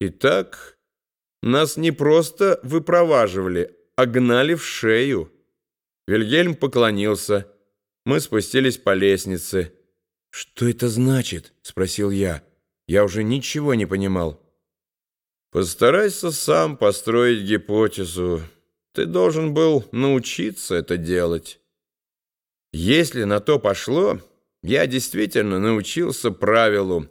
Итак, нас не просто выпроваживали, а гнали в шею. Вильгельм поклонился. Мы спустились по лестнице. «Что это значит?» — спросил я. Я уже ничего не понимал. «Постарайся сам построить гипотезу. Ты должен был научиться это делать». Если на то пошло, я действительно научился правилу,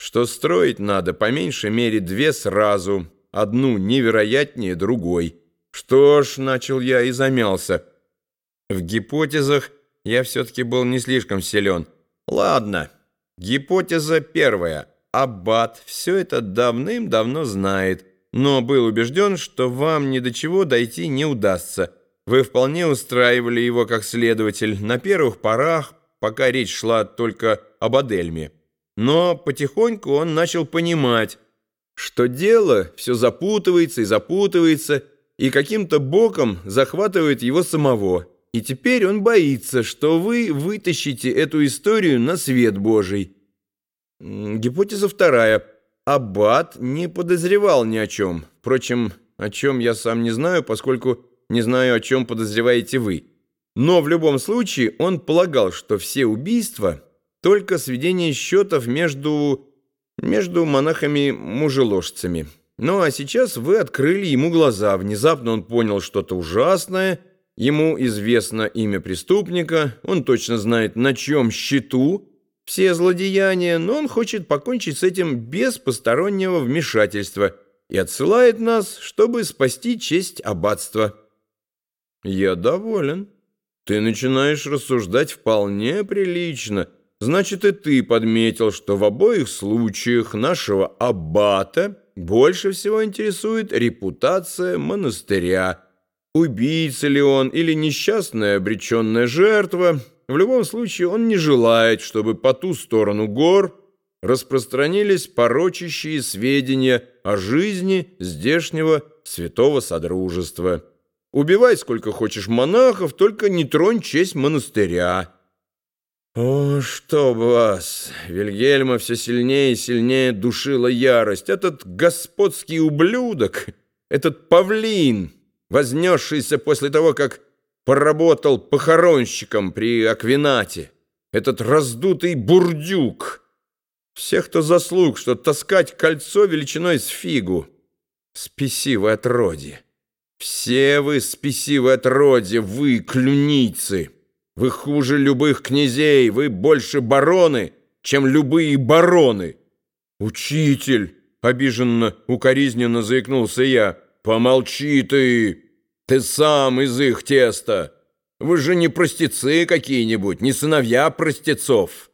что строить надо по меньшей мере две сразу, одну невероятнее другой. Что ж, начал я и замялся. В гипотезах я все-таки был не слишком силен. Ладно, гипотеза первая. Аббат все это давным-давно знает, но был убежден, что вам ни до чего дойти не удастся. Вы вполне устраивали его как следователь на первых порах, пока речь шла только об Адельме. Но потихоньку он начал понимать, что дело все запутывается и запутывается, и каким-то боком захватывает его самого. И теперь он боится, что вы вытащите эту историю на свет Божий. Гипотеза вторая. Аббат не подозревал ни о чем. Впрочем, о чем я сам не знаю, поскольку не знаю, о чем подозреваете вы. Но в любом случае он полагал, что все убийства – только сведение счетов между, между монахами-мужеложцами. Ну а сейчас вы открыли ему глаза. Внезапно он понял что-то ужасное. Ему известно имя преступника. Он точно знает, на чем счету все злодеяния, но он хочет покончить с этим без постороннего вмешательства и отсылает нас, чтобы спасти честь аббатства. Я доволен. Ты начинаешь рассуждать вполне прилично. Значит, и ты подметил, что в обоих случаях нашего аббата больше всего интересует репутация монастыря. Убийца ли он или несчастная обреченная жертва, в любом случае он не желает, чтобы по ту сторону гор распространились порочащие сведения о жизни здешнего святого содружества. Убивай сколько хочешь монахов, только не тронь честь монастыря». «О, чтоб вас!» Вильгельма все сильнее и сильнее душила ярость. «Этот господский ублюдок, этот павлин, вознесшийся после того, как поработал похоронщиком при Аквинате, этот раздутый бурдюк, всех, кто заслуг, что таскать кольцо величиной с фигу, спесивое отродье». Все вы спесивы отродье, вы клюницы. Вы хуже любых князей, вы больше бароны, чем любые бароны. Учитель, обиженно, укоризненно заикнулся я, помолчи ты, ты сам из их теста. Вы же не простецы какие-нибудь, не сыновья простецов.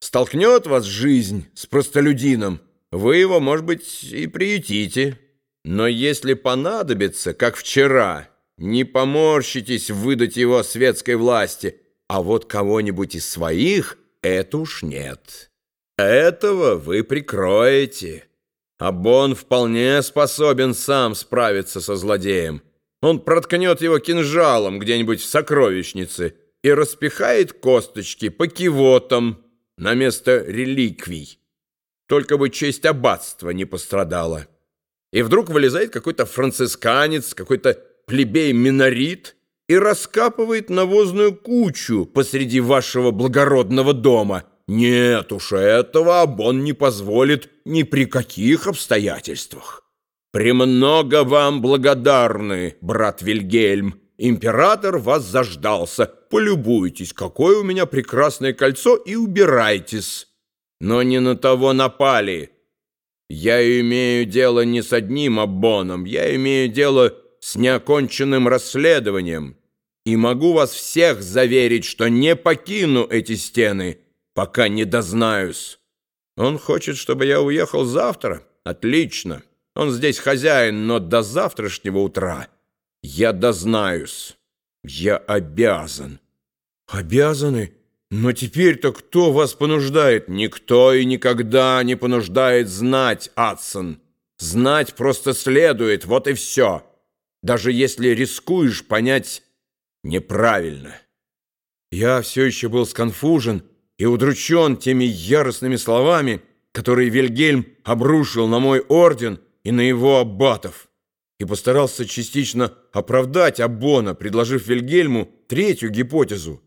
Столкнет вас жизнь с простолюдином, вы его, может быть, и приютите». Но если понадобится, как вчера, не поморщитесь выдать его светской власти, а вот кого-нибудь из своих — это уж нет. Этого вы прикроете. А Бон вполне способен сам справиться со злодеем. Он проткнет его кинжалом где-нибудь в сокровищнице и распихает косточки по кивотам на место реликвий. Только бы честь аббатства не пострадала. И вдруг вылезает какой-то францисканец, какой-то плебей-минорит и раскапывает навозную кучу посреди вашего благородного дома. Нет уж, этого Абон не позволит ни при каких обстоятельствах. «Премного вам благодарны, брат Вильгельм. Император вас заждался. Полюбуйтесь, какое у меня прекрасное кольцо, и убирайтесь. Но не на того напали». Я имею дело не с одним обоном, я имею дело с неоконченным расследованием. И могу вас всех заверить, что не покину эти стены, пока не дознаюсь. Он хочет, чтобы я уехал завтра? Отлично. Он здесь хозяин, но до завтрашнего утра я дознаюсь. Я обязан. Обязаны? Но теперь-то кто вас понуждает? Никто и никогда не понуждает знать, Адсон. Знать просто следует, вот и все. Даже если рискуешь понять неправильно. Я все еще был сконфужен и удручен теми яростными словами, которые Вильгельм обрушил на мой орден, и на его аббатов, и постарался частично оправдать Аббона, предложив Вильгельму третью гипотезу,